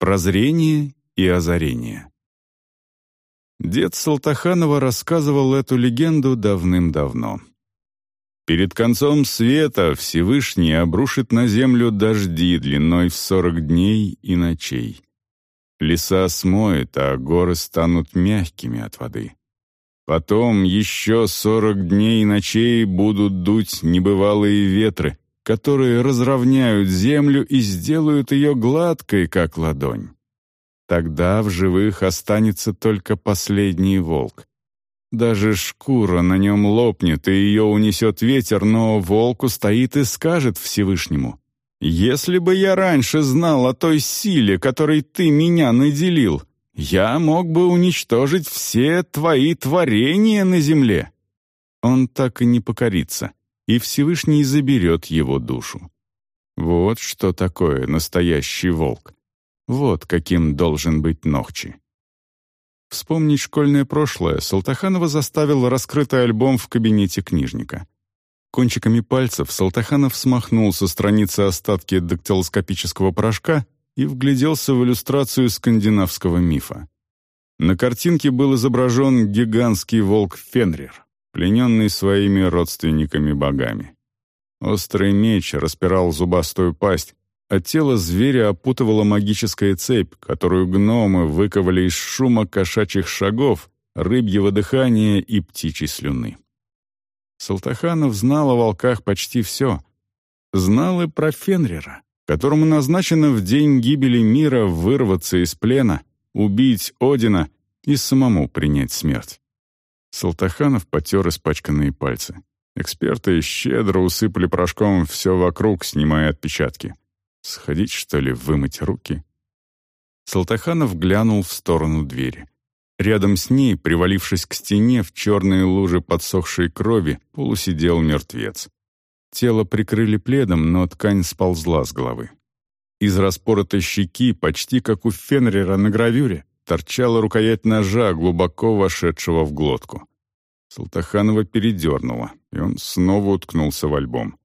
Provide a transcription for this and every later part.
Прозрение и озарение. Дед Салтаханова рассказывал эту легенду давным-давно. Перед концом света Всевышний обрушит на землю дожди длиной в сорок дней и ночей. Леса смоет, а горы станут мягкими от воды. Потом еще сорок дней и ночей будут дуть небывалые ветры, которые разровняют землю и сделают ее гладкой, как ладонь. Тогда в живых останется только последний волк. Даже шкура на нем лопнет, и ее унесет ветер, но волк устоит и скажет Всевышнему, «Если бы я раньше знал о той силе, которой ты меня наделил, я мог бы уничтожить все твои творения на земле». Он так и не покорится и Всевышний заберет его душу. Вот что такое настоящий волк. Вот каким должен быть Нохчи. Вспомнить школьное прошлое Салтаханова заставил раскрытый альбом в кабинете книжника. Кончиками пальцев Салтаханов смахнул со страницы остатки дактилоскопического порошка и вгляделся в иллюстрацию скандинавского мифа. На картинке был изображен гигантский волк Фенрир плененный своими родственниками-богами. Острый меч распирал зубастую пасть, а тело зверя опутывала магическая цепь, которую гномы выковали из шума кошачьих шагов, рыбьего дыхания и птичьей слюны. Салтаханов знал о волках почти все. Знал и про Фенрира, которому назначено в день гибели мира вырваться из плена, убить Одина и самому принять смерть. Салтаханов потер испачканные пальцы. Эксперты щедро усыпали порошком все вокруг, снимая отпечатки. Сходить, что ли, вымыть руки? Салтаханов глянул в сторону двери. Рядом с ней, привалившись к стене в черные лужи подсохшей крови, полусидел мертвец. Тело прикрыли пледом, но ткань сползла с головы. Из распоротой щеки, почти как у Фенрера на гравюре, торчала рукоять ножа, глубоко вошедшего в глотку. Салтаханова передернула, и он снова уткнулся в альбом.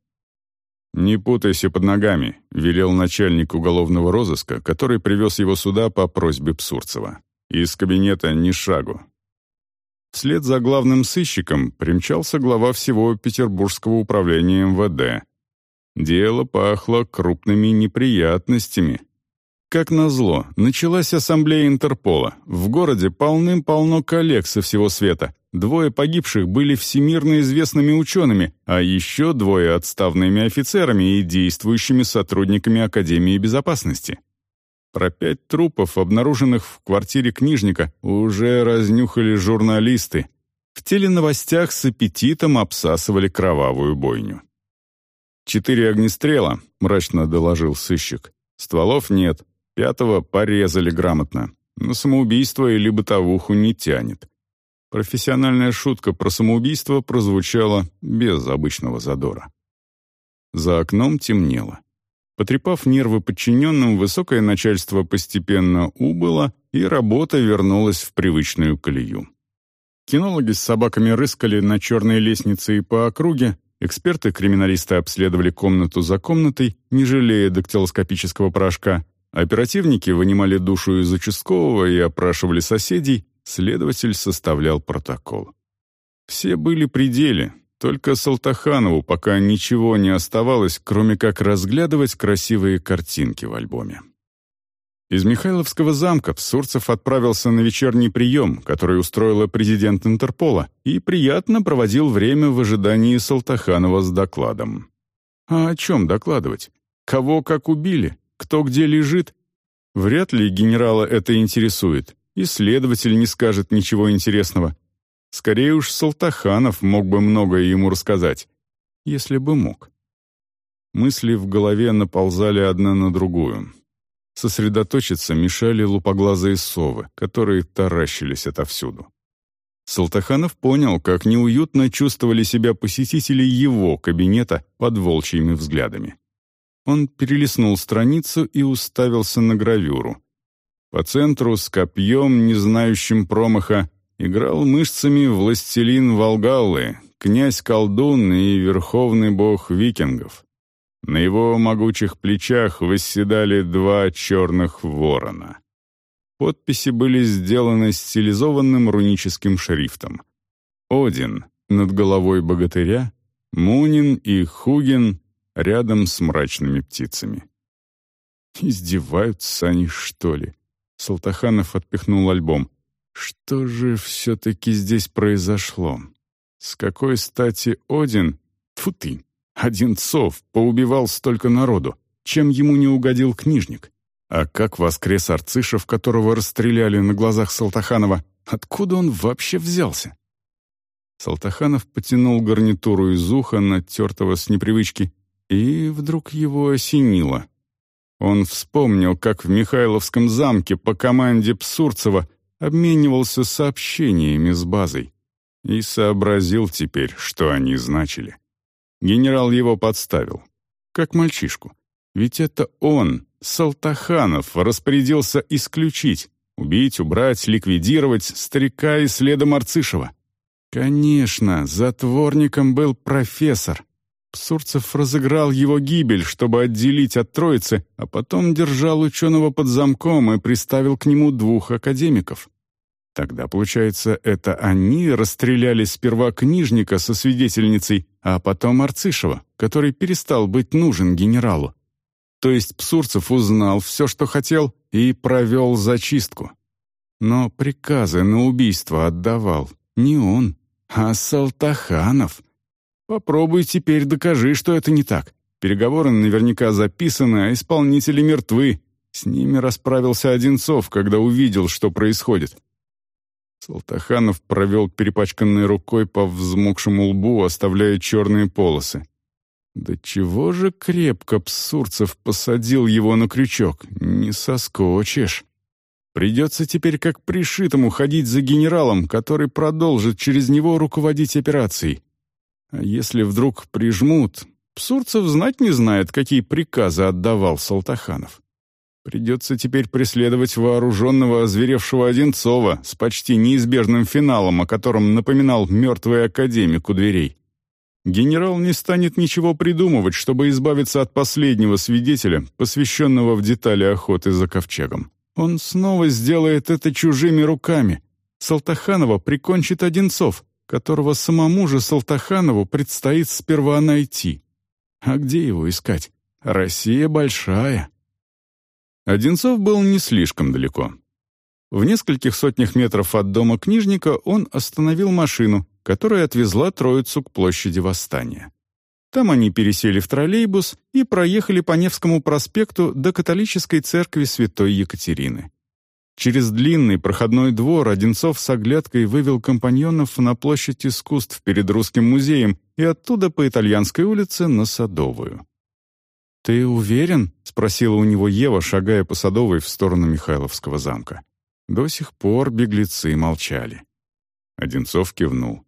«Не путайся под ногами», — велел начальник уголовного розыска, который привез его сюда по просьбе Псурцева. «Из кабинета ни шагу». Вслед за главным сыщиком примчался глава всего Петербургского управления МВД. Дело пахло крупными неприятностями, как назло, началась ассамблея Интерпола. В городе полным-полно коллег со всего света. Двое погибших были всемирно известными учеными, а еще двое отставными офицерами и действующими сотрудниками Академии безопасности. Про пять трупов, обнаруженных в квартире книжника, уже разнюхали журналисты. В теленовостях с аппетитом обсасывали кровавую бойню. «Четыре огнестрела», — мрачно доложил сыщик. «Стволов нет, Пятого порезали грамотно. На самоубийство или бытовуху не тянет. Профессиональная шутка про самоубийство прозвучала без обычного задора. За окном темнело. Потрепав нервы подчиненным, высокое начальство постепенно убыло, и работа вернулась в привычную колею. Кинологи с собаками рыскали на черной лестнице и по округе, эксперты-криминалисты обследовали комнату за комнатой, не жалея дактилоскопического порошка, Оперативники вынимали душу из участкового и опрашивали соседей, следователь составлял протокол. Все были при деле, только Салтаханову пока ничего не оставалось, кроме как разглядывать красивые картинки в альбоме. Из Михайловского замка Сурцев отправился на вечерний прием, который устроила президент Интерпола, и приятно проводил время в ожидании Салтаханова с докладом. А о чем докладывать? Кого как убили? Кто где лежит, вряд ли генерала это интересует, и следователь не скажет ничего интересного. Скорее уж Салтаханов мог бы многое ему рассказать, если бы мог. Мысли в голове наползали одна на другую. Сосредоточиться мешали лупоглазые совы, которые таращились отовсюду. Салтаханов понял, как неуютно чувствовали себя посетители его кабинета под волчьими взглядами. Он перелистнул страницу и уставился на гравюру. По центру с копьем, не знающим промаха, играл мышцами властелин Волгаллы, князь-колдун и верховный бог викингов. На его могучих плечах восседали два черных ворона. Подписи были сделаны стилизованным руническим шрифтом. Один над головой богатыря, Мунин и Хугин рядом с мрачными птицами. «Издеваются они, что ли?» Салтаханов отпихнул альбом. «Что же все-таки здесь произошло? С какой стати Один, тьфу ты, Одинцов, поубивал столько народу? Чем ему не угодил книжник? А как воскрес Арцишев, которого расстреляли на глазах Салтаханова? Откуда он вообще взялся?» Салтаханов потянул гарнитуру из уха, натертого с непривычки, и вдруг его осенило. Он вспомнил, как в Михайловском замке по команде Псурцева обменивался сообщениями с базой и сообразил теперь, что они значили. Генерал его подставил, как мальчишку. Ведь это он, Салтаханов, распорядился исключить, убить, убрать, ликвидировать старика и следом Арцишева. Конечно, затворником был профессор. Псурцев разыграл его гибель, чтобы отделить от троицы, а потом держал ученого под замком и приставил к нему двух академиков. Тогда, получается, это они расстреляли сперва книжника со свидетельницей, а потом Арцишева, который перестал быть нужен генералу. То есть Псурцев узнал все, что хотел, и провел зачистку. Но приказы на убийство отдавал не он, а Салтаханов. Попробуй теперь докажи, что это не так. Переговоры наверняка записаны, а исполнители мертвы. С ними расправился Одинцов, когда увидел, что происходит. Салтаханов провел перепачканной рукой по взмокшему лбу, оставляя черные полосы. Да чего же крепко Псурцев посадил его на крючок, не соскочишь. Придется теперь как пришитому ходить за генералом, который продолжит через него руководить операцией. Если вдруг прижмут, Псурцев знать не знает, какие приказы отдавал Салтаханов. Придется теперь преследовать вооруженного озверевшего Одинцова с почти неизбежным финалом, о котором напоминал мертвый академик у дверей. Генерал не станет ничего придумывать, чтобы избавиться от последнего свидетеля, посвященного в детали охоты за ковчегом. Он снова сделает это чужими руками. Салтаханова прикончит Одинцов, которого самому же Салтаханову предстоит сперва найти. А где его искать? Россия большая. Одинцов был не слишком далеко. В нескольких сотнях метров от дома книжника он остановил машину, которая отвезла троицу к площади Восстания. Там они пересели в троллейбус и проехали по Невскому проспекту до католической церкви святой Екатерины. Через длинный проходной двор Одинцов с оглядкой вывел компаньонов на площадь искусств перед Русским музеем и оттуда по Итальянской улице на Садовую. «Ты уверен?» — спросила у него Ева, шагая по Садовой в сторону Михайловского замка. До сих пор беглецы молчали. Одинцов кивнул.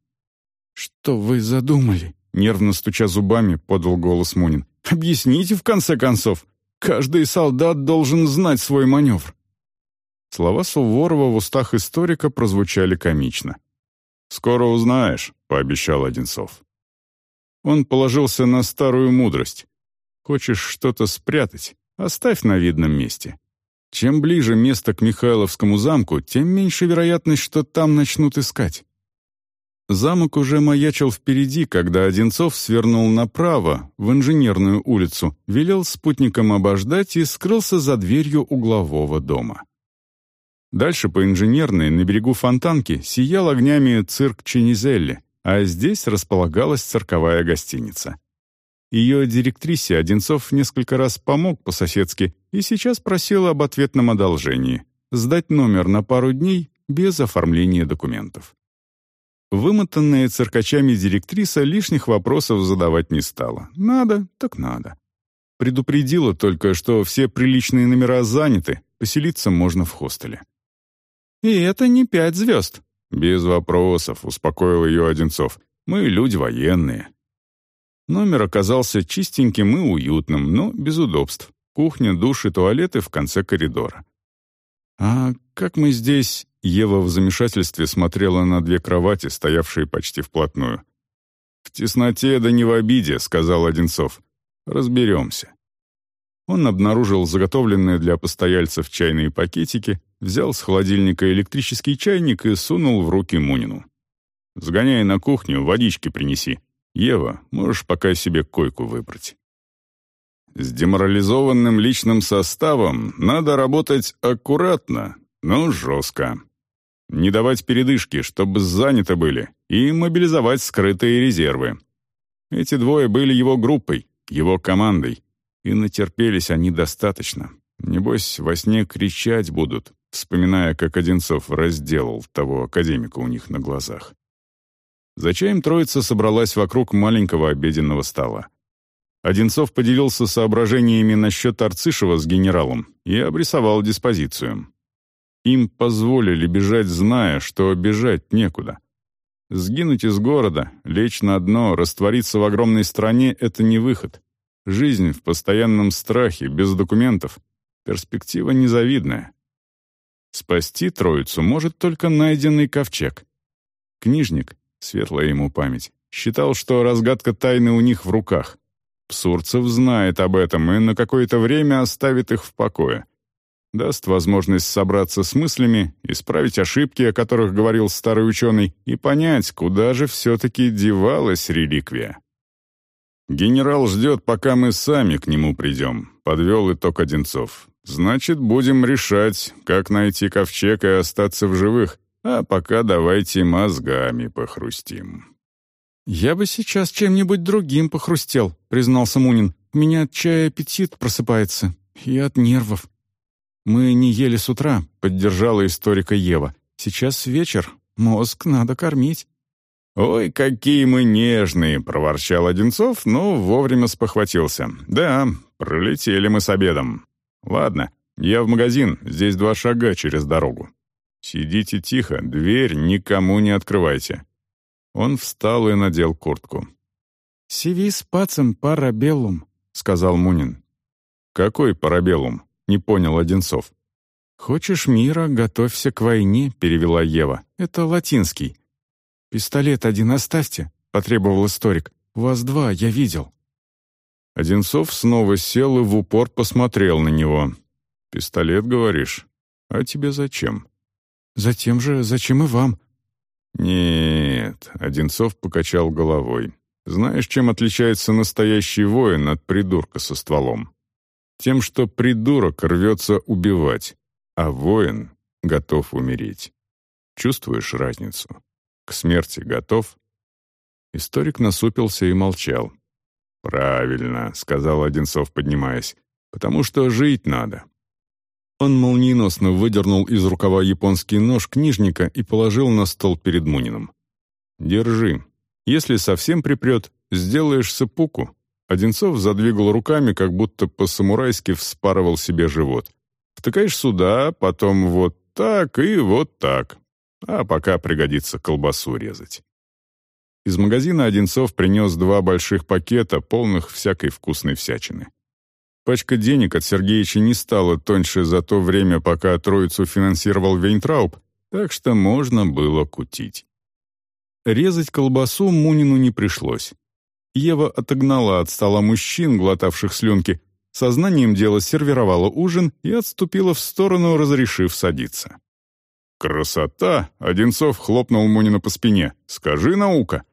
«Что вы задумали?» Нервно стуча зубами, подал голос Мунин. «Объясните, в конце концов. Каждый солдат должен знать свой маневр». Слова Суворова в устах историка прозвучали комично. «Скоро узнаешь», — пообещал Одинцов. Он положился на старую мудрость. «Хочешь что-то спрятать? Оставь на видном месте. Чем ближе место к Михайловскому замку, тем меньше вероятность, что там начнут искать. Замок уже маячил впереди, когда Одинцов свернул направо, в инженерную улицу, велел спутникам обождать и скрылся за дверью углового дома. Дальше по инженерной, на берегу фонтанки, сиял огнями цирк Ченизелли, а здесь располагалась цирковая гостиница. Ее директрисе Одинцов несколько раз помог по-соседски и сейчас просил об ответном одолжении — сдать номер на пару дней без оформления документов. Вымотанная циркачами директриса лишних вопросов задавать не стала. Надо, так надо. Предупредила только, что все приличные номера заняты, поселиться можно в хостеле. «И это не пять звезд». «Без вопросов», — успокоил ее Одинцов. «Мы люди военные». Номер оказался чистеньким и уютным, но без удобств. Кухня, душ и туалеты в конце коридора. «А как мы здесь...» Ева в замешательстве смотрела на две кровати, стоявшие почти вплотную. «В тесноте да не в обиде», — сказал Одинцов. Разберемся. Он обнаружил заготовленные для постояльцев чайные пакетики, взял с холодильника электрический чайник и сунул в руки Мунину. «Сгоняй на кухню, водички принеси. Ева, можешь пока себе койку выбрать». С деморализованным личным составом надо работать аккуратно, но жестко. Не давать передышки, чтобы заняты были, и мобилизовать скрытые резервы. Эти двое были его группой, его командой, и натерпелись они достаточно. Небось, во сне кричать будут, вспоминая, как Одинцов разделал того академика у них на глазах. За чаем троица собралась вокруг маленького обеденного стола. Одинцов поделился соображениями насчет Арцишева с генералом и обрисовал диспозицию. Им позволили бежать, зная, что бежать некуда. Сгинуть из города, лечь на дно, раствориться в огромной стране — это не выход. Жизнь в постоянном страхе, без документов. Перспектива незавидная. Спасти троицу может только найденный ковчег. Книжник, светлая ему память, считал, что разгадка тайны у них в руках. Псурцев знает об этом и на какое-то время оставит их в покое. Даст возможность собраться с мыслями, исправить ошибки, о которых говорил старый ученый, и понять, куда же все-таки девалась реликвия. «Генерал ждет, пока мы сами к нему придем», — подвел итог Одинцов. «Значит, будем решать, как найти ковчег и остаться в живых, а пока давайте мозгами похрустим». «Я бы сейчас чем-нибудь другим похрустел», — признался Мунин. «У меня от чая аппетит просыпается. И от нервов». «Мы не ели с утра», — поддержала историка Ева. «Сейчас вечер. Мозг надо кормить». «Ой, какие мы нежные!» — проворчал Одинцов, но вовремя спохватился. «Да, пролетели мы с обедом. Ладно, я в магазин, здесь два шага через дорогу. Сидите тихо, дверь никому не открывайте. Он встал и надел куртку. «Сивис пацем парабеллум», — сказал Мунин. «Какой парабеллум?» — не понял Одинцов. «Хочешь мира, готовься к войне», — перевела Ева. «Это латинский». «Пистолет один оставьте», — потребовал историк. «У вас два, я видел». Одинцов снова сел и в упор посмотрел на него. «Пистолет, говоришь? А тебе зачем?» «Затем же, зачем и вам. «Нет», — Одинцов покачал головой. «Знаешь, чем отличается настоящий воин от придурка со стволом? Тем, что придурок рвется убивать, а воин готов умереть. Чувствуешь разницу? К смерти готов?» Историк насупился и молчал. «Правильно», — сказал Одинцов, поднимаясь, — «потому что жить надо. Он молниеносно выдернул из рукава японский нож книжника и положил на стол перед Муниным. «Держи. Если совсем припрет, сделаешь сыпуку». Одинцов задвигал руками, как будто по-самурайски вспарывал себе живот. «Втыкаешь сюда, потом вот так и вот так. А пока пригодится колбасу резать». Из магазина Одинцов принес два больших пакета, полных всякой вкусной всячины. Пачка денег от Сергеича не стала тоньше за то время, пока троицу финансировал Вейнтрауб, так что можно было кутить. Резать колбасу Мунину не пришлось. Ева отогнала от стола мужчин, глотавших слюнки, сознанием дела сервировала ужин и отступила в сторону, разрешив садиться. «Красота!» — Одинцов хлопнул Мунина по спине. «Скажи, наука!»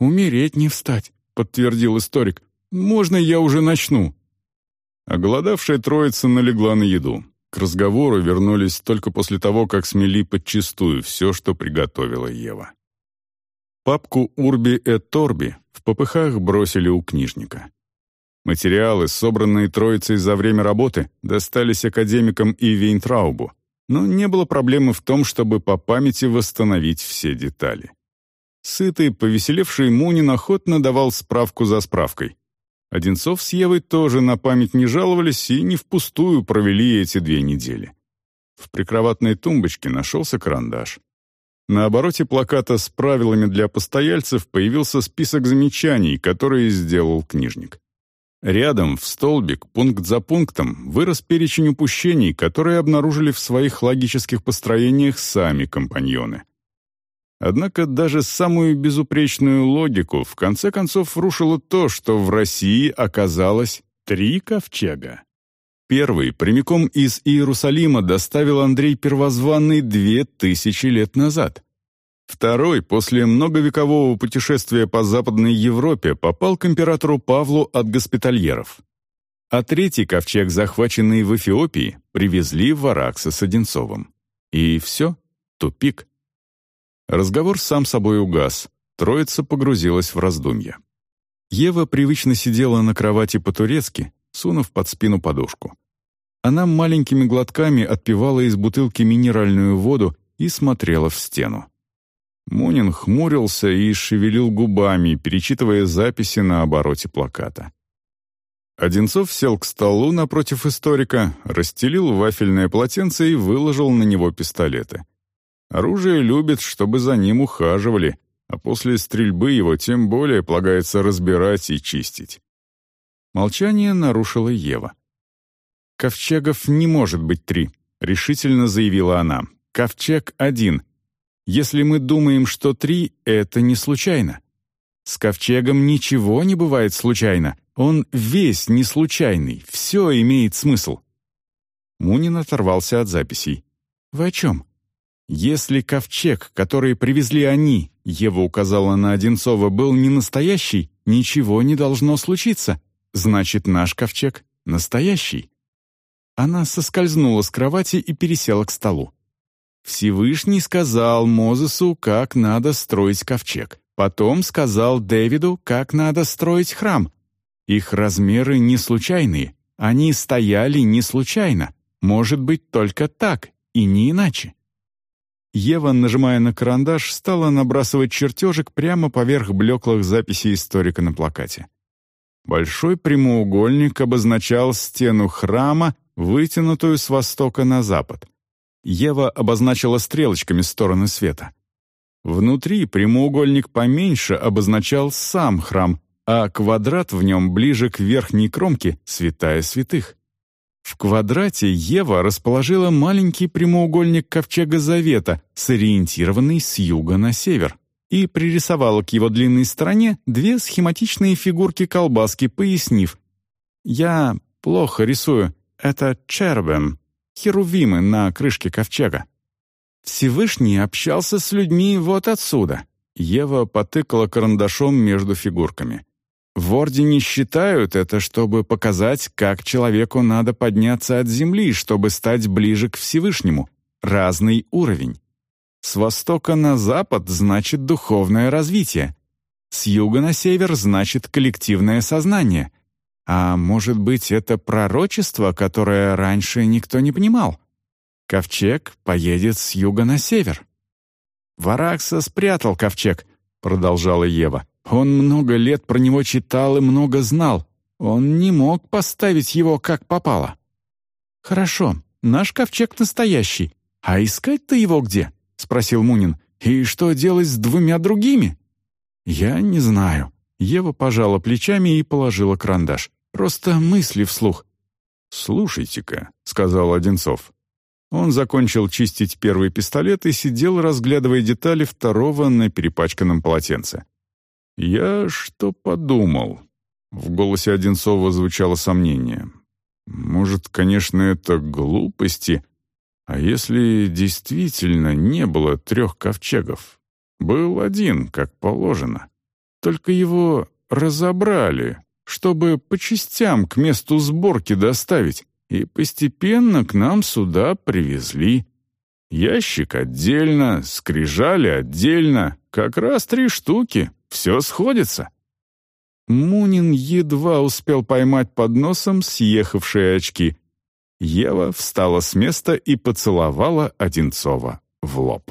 «Умереть не встать», — подтвердил историк. «Можно я уже начну?» Оголодавшая троица налегла на еду. К разговору вернулись только после того, как смели подчистую все, что приготовила Ева. Папку «Урби и Торби» в попыхах бросили у книжника. Материалы, собранные троицей за время работы, достались академикам и Вейнтраубу, но не было проблемы в том, чтобы по памяти восстановить все детали. Сытый, повеселевший Мунин охотно давал справку за справкой. Одинцов с Евой тоже на память не жаловались и не впустую провели эти две недели. В прикроватной тумбочке нашелся карандаш. На обороте плаката с правилами для постояльцев появился список замечаний, которые сделал книжник. Рядом, в столбик, пункт за пунктом, вырос перечень упущений, которые обнаружили в своих логических построениях сами компаньоны. Однако даже самую безупречную логику в конце концов рушило то, что в России оказалось три ковчега. Первый прямиком из Иерусалима доставил Андрей Первозванный две тысячи лет назад. Второй, после многовекового путешествия по Западной Европе, попал к императору Павлу от госпитальеров. А третий ковчег, захваченный в Эфиопии, привезли в Аракса с Одинцовым. И все, тупик. Разговор сам собой угас, троица погрузилась в раздумья. Ева привычно сидела на кровати по-турецки, сунув под спину подушку. Она маленькими глотками отпивала из бутылки минеральную воду и смотрела в стену. Мунин хмурился и шевелил губами, перечитывая записи на обороте плаката. Одинцов сел к столу напротив историка, расстелил вафельное полотенце и выложил на него пистолеты. Оружие любит, чтобы за ним ухаживали, а после стрельбы его тем более полагается разбирать и чистить. Молчание нарушила Ева. «Ковчегов не может быть три», — решительно заявила она. «Ковчег один. Если мы думаем, что три — это не случайно. С ковчегом ничего не бывает случайно. Он весь не случайный, все имеет смысл». Мунин оторвался от записей. «Вы о чем?» «Если ковчег, который привезли они, — Ева указала на Одинцова, — был не настоящий, ничего не должно случиться. Значит, наш ковчег настоящий. Она соскользнула с кровати и пересела к столу. Всевышний сказал Мозесу, как надо строить ковчег. Потом сказал Дэвиду, как надо строить храм. Их размеры не случайные. Они стояли не случайно. Может быть, только так, и не иначе. Ева, нажимая на карандаш, стала набрасывать чертежик прямо поверх блеклых записей историка на плакате. Большой прямоугольник обозначал стену храма, вытянутую с востока на запад. Ева обозначила стрелочками стороны света. Внутри прямоугольник поменьше обозначал сам храм, а квадрат в нем ближе к верхней кромке — святая святых. В квадрате Ева расположила маленький прямоугольник ковчега Завета, сориентированный с юга на север и пририсовала к его длинной стороне две схематичные фигурки колбаски, пояснив «Я плохо рисую, это чербем, херувимы на крышке ковчега». Всевышний общался с людьми вот отсюда. Ева потыкала карандашом между фигурками. В Ордене считают это, чтобы показать, как человеку надо подняться от земли, чтобы стать ближе к Всевышнему. Разный уровень. С востока на запад значит духовное развитие. С юга на север значит коллективное сознание. А может быть, это пророчество, которое раньше никто не понимал? Ковчег поедет с юга на север. «Варакса спрятал ковчег», — продолжала Ева. «Он много лет про него читал и много знал. Он не мог поставить его как попало». «Хорошо, наш ковчег настоящий. А искать-то его где?» — спросил Мунин. «И что делать с двумя другими?» «Я не знаю». Ева пожала плечами и положила карандаш. «Просто мысли вслух». «Слушайте-ка», — сказал Одинцов. Он закончил чистить первый пистолет и сидел, разглядывая детали второго на перепачканном полотенце. «Я что подумал?» В голосе Одинцова звучало сомнение. «Может, конечно, это глупости, а если действительно не было трех ковчегов? Был один, как положено. Только его разобрали, чтобы по частям к месту сборки доставить, и постепенно к нам сюда привезли. Ящик отдельно, скрижали отдельно, как раз три штуки, все сходится. Мунин едва успел поймать под носом съехавшие очки — Ева встала с места и поцеловала Одинцова в лоб.